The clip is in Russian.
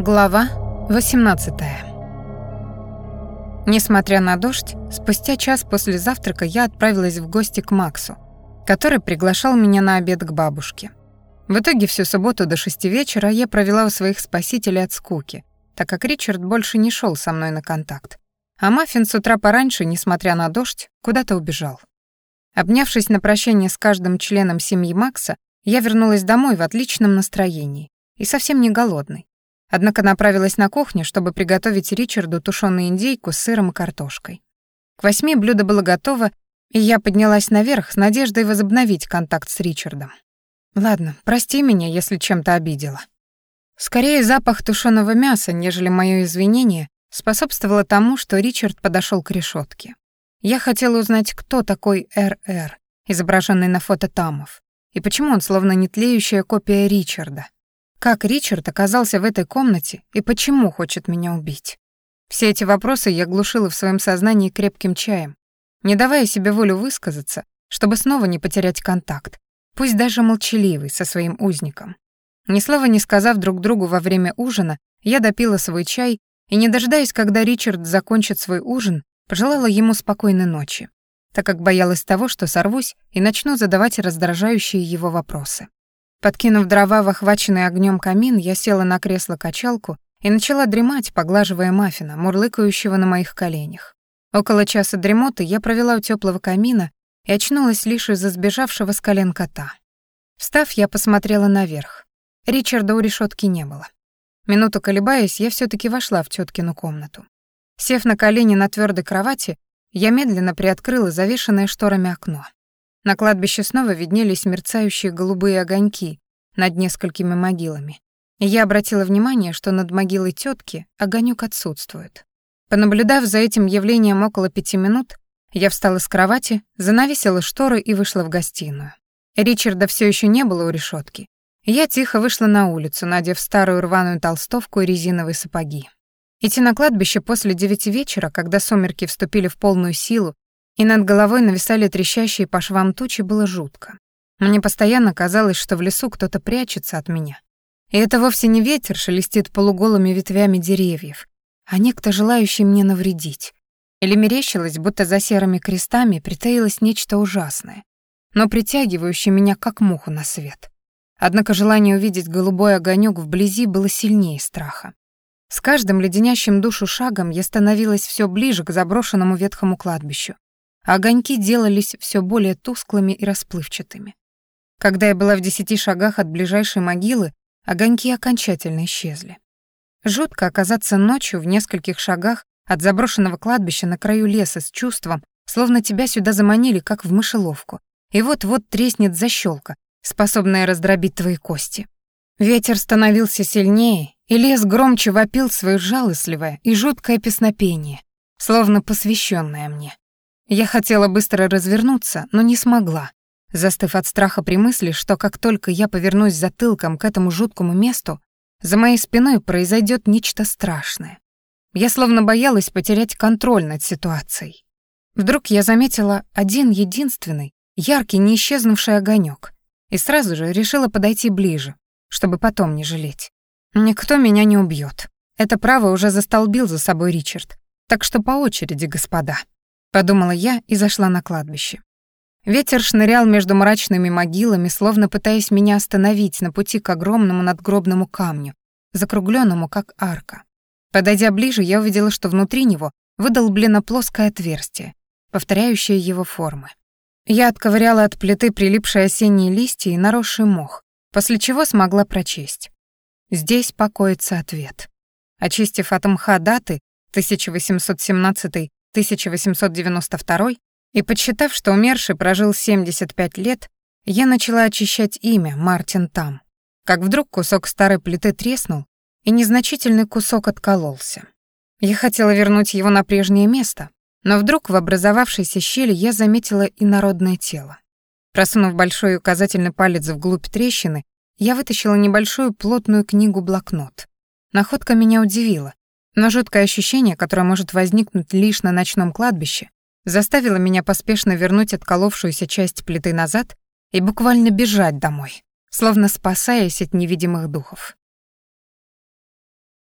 Глава 18 Несмотря на дождь, спустя час после завтрака я отправилась в гости к Максу, который приглашал меня на обед к бабушке. В итоге всю субботу до шести вечера я провела у своих спасителей от скуки, так как Ричард больше не шел со мной на контакт. А Маффин с утра пораньше, несмотря на дождь, куда-то убежал. Обнявшись на прощание с каждым членом семьи Макса, я вернулась домой в отличном настроении и совсем не голодной. Однако направилась на кухню, чтобы приготовить Ричарду тушеную индейку с сыром и картошкой. К восьми блюдо было готово, и я поднялась наверх с надеждой возобновить контакт с Ричардом. Ладно, прости меня, если чем-то обидела. Скорее запах тушеного мяса, нежели мое извинение, способствовало тому, что Ричард подошел к решетке. Я хотела узнать, кто такой РР, изображенный на фото Тамов, и почему он словно нетлеющая копия Ричарда. Как Ричард оказался в этой комнате и почему хочет меня убить? Все эти вопросы я глушила в своем сознании крепким чаем, не давая себе волю высказаться, чтобы снова не потерять контакт, пусть даже молчаливый, со своим узником. Ни слова не сказав друг другу во время ужина, я допила свой чай и, не дожидаясь, когда Ричард закончит свой ужин, пожелала ему спокойной ночи, так как боялась того, что сорвусь и начну задавать раздражающие его вопросы. Подкинув дрова в охваченный огнем камин, я села на кресло-качалку и начала дремать, поглаживая маффина, мурлыкающего на моих коленях. Около часа дремоты я провела у теплого камина и очнулась лишь из-за сбежавшего с колен кота. Встав, я посмотрела наверх. Ричарда у решетки не было. Минуту колебаясь, я все таки вошла в теткину комнату. Сев на колени на твердой кровати, я медленно приоткрыла завешенное шторами окно. На кладбище снова виднелись мерцающие голубые огоньки над несколькими могилами. Я обратила внимание, что над могилой тетки огонек отсутствует. Понаблюдав за этим явлением около пяти минут, я встала с кровати, занавесила шторы и вышла в гостиную. Ричарда все еще не было у решетки. Я тихо вышла на улицу, надев старую рваную толстовку и резиновые сапоги. Идти на кладбище после девяти вечера, когда сумерки вступили в полную силу и над головой нависали трещащие по швам тучи, было жутко. Мне постоянно казалось, что в лесу кто-то прячется от меня. И это вовсе не ветер шелестит полуголыми ветвями деревьев, а некто, желающий мне навредить. Или мерещилось, будто за серыми крестами притаилось нечто ужасное, но притягивающее меня как муху на свет. Однако желание увидеть голубой огонек вблизи было сильнее страха. С каждым леденящим душу шагом я становилась все ближе к заброшенному ветхому кладбищу, огоньки делались все более тусклыми и расплывчатыми. Когда я была в десяти шагах от ближайшей могилы, огоньки окончательно исчезли. Жутко оказаться ночью в нескольких шагах от заброшенного кладбища на краю леса с чувством, словно тебя сюда заманили, как в мышеловку, и вот-вот треснет защелка, способная раздробить твои кости. Ветер становился сильнее, и лес громче вопил свое жалостливое и жуткое песнопение, словно посвященное мне. Я хотела быстро развернуться, но не смогла, застыв от страха при мысли, что как только я повернусь затылком к этому жуткому месту, за моей спиной произойдет нечто страшное. Я словно боялась потерять контроль над ситуацией. Вдруг я заметила один единственный, яркий, не исчезнувший огонек, и сразу же решила подойти ближе, чтобы потом не жалеть. Никто меня не убьет. Это право уже застолбил за собой Ричард. Так что по очереди, господа подумала я и зашла на кладбище. Ветер шнырял между мрачными могилами, словно пытаясь меня остановить на пути к огромному надгробному камню, закругленному как арка. Подойдя ближе, я увидела, что внутри него выдолблено плоское отверстие, повторяющее его формы. Я отковыряла от плиты прилипшие осенние листья и наросший мох, после чего смогла прочесть. Здесь покоится ответ. Очистив от мха даты 1817 1892 и подсчитав, что умерший прожил 75 лет, я начала очищать имя Мартин Там. Как вдруг кусок старой плиты треснул, и незначительный кусок откололся. Я хотела вернуть его на прежнее место, но вдруг в образовавшейся щели я заметила инородное тело. Просунув большой указательный палец вглубь трещины, я вытащила небольшую плотную книгу-блокнот. Находка меня удивила, но жуткое ощущение, которое может возникнуть лишь на ночном кладбище, заставило меня поспешно вернуть отколовшуюся часть плиты назад и буквально бежать домой, словно спасаясь от невидимых духов.